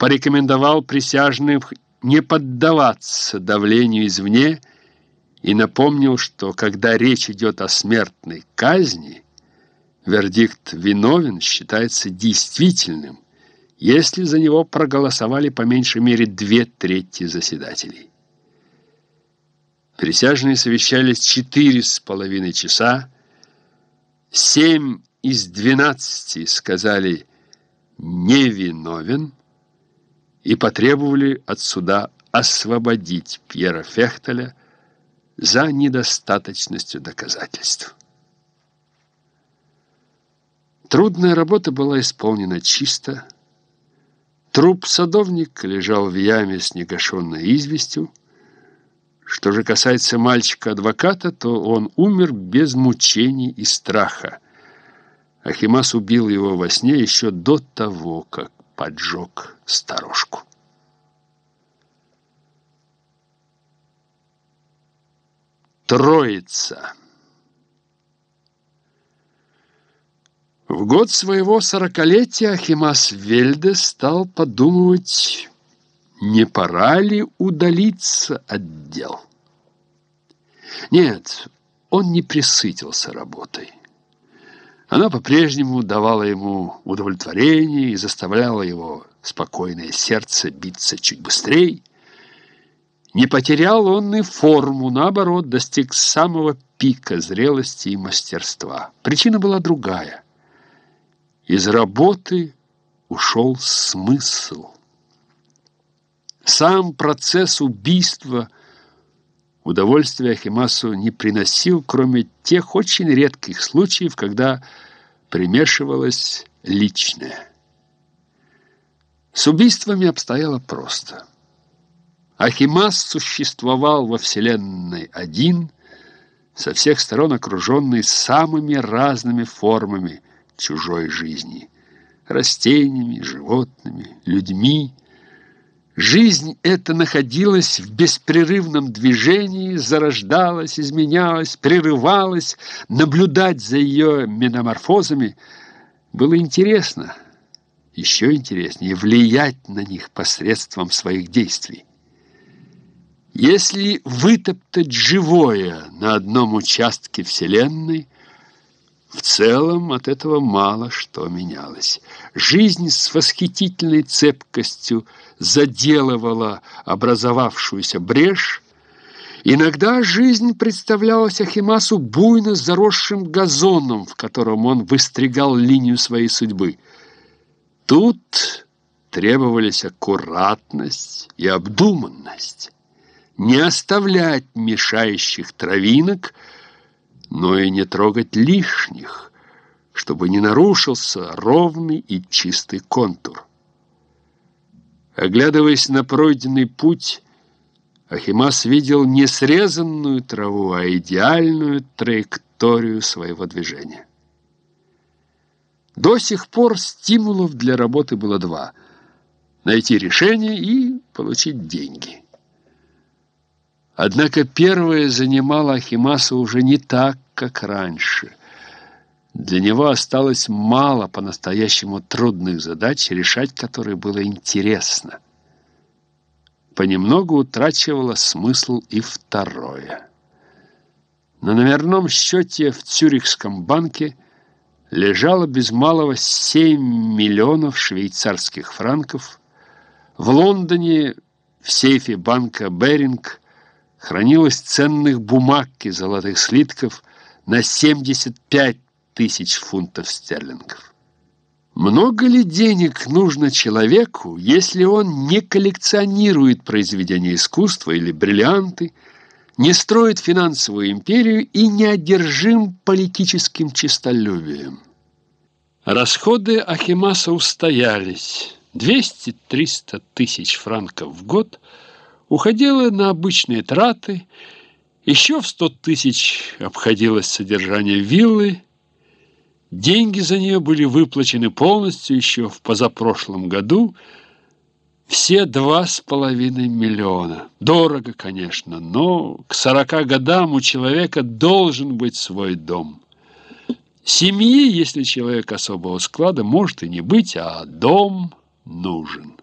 порекомендовал присяжным не поддаваться давлению извне и напомнил, что когда речь идет о смертной казни, вердикт «виновен» считается действительным, если за него проголосовали по меньшей мере две трети заседателей. Присяжные совещались четыре с половиной часа, семь из двенадцати сказали «невиновен» и потребовали от суда освободить Пьера Фехтеля за недостаточностью доказательств. Трудная работа была исполнена чисто. Труп садовника лежал в яме с негашенной известью. Что же касается мальчика-адвоката, то он умер без мучений и страха. Ахимас убил его во сне еще до того, как поджег сторожку. Троица. В год своего сорокалетия Ахимас Вельде стал подумывать, не пора ли удалиться от дел. Нет, он не присытился работой. Она по-прежнему давала ему удовлетворение и заставляла его спокойное сердце биться чуть быстрее. Не потерял он и форму, наоборот, достиг самого пика зрелости и мастерства. Причина была другая. Из работы ушел смысл. Сам процесс убийства удовольствия Ахимасу не приносил, кроме тех очень редких случаев, когда примешивалось личное. С убийствами обстояло просто – Ахимас существовал во Вселенной один, со всех сторон окруженный самыми разными формами чужой жизни. Растениями, животными, людьми. Жизнь эта находилась в беспрерывном движении, зарождалась, изменялась, прерывалась. Наблюдать за ее метаморфозами было интересно, еще интереснее влиять на них посредством своих действий. Если вытоптать живое на одном участке Вселенной, в целом от этого мало что менялось. Жизнь с восхитительной цепкостью заделывала образовавшуюся брешь. Иногда жизнь представлялась Ахимасу буйно заросшим газоном, в котором он выстригал линию своей судьбы. Тут требовались аккуратность и обдуманность не оставлять мешающих травинок, но и не трогать лишних, чтобы не нарушился ровный и чистый контур. Оглядываясь на пройденный путь, Ахимас видел не срезанную траву, а идеальную траекторию своего движения. До сих пор стимулов для работы было два – найти решение и получить деньги. Однако первое занимало Ахимаса уже не так, как раньше. Для него осталось мало по-настоящему трудных задач, решать которые было интересно. Понемногу утрачивало смысл и второе. На номерном счете в Цюрихском банке лежало без малого 7 миллионов швейцарских франков. В Лондоне в сейфе банка «Беринг» хранилось ценных бумаг и золотых слитков на 75 тысяч фунтов стерлингов. Много ли денег нужно человеку, если он не коллекционирует произведения искусства или бриллианты, не строит финансовую империю и не одержим политическим честолюбием? Расходы Ахимаса устоялись. 200-300 тысяч франков в год – уходила на обычные траты, еще в сто тысяч обходилось содержание виллы, деньги за нее были выплачены полностью еще в позапрошлом году, все два с половиной миллиона. Дорого, конечно, но к сорока годам у человека должен быть свой дом. Семьи, если человек особого склада, может и не быть, а дом нужен.